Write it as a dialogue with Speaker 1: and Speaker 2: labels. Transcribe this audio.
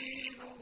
Speaker 1: قَلِيلٌ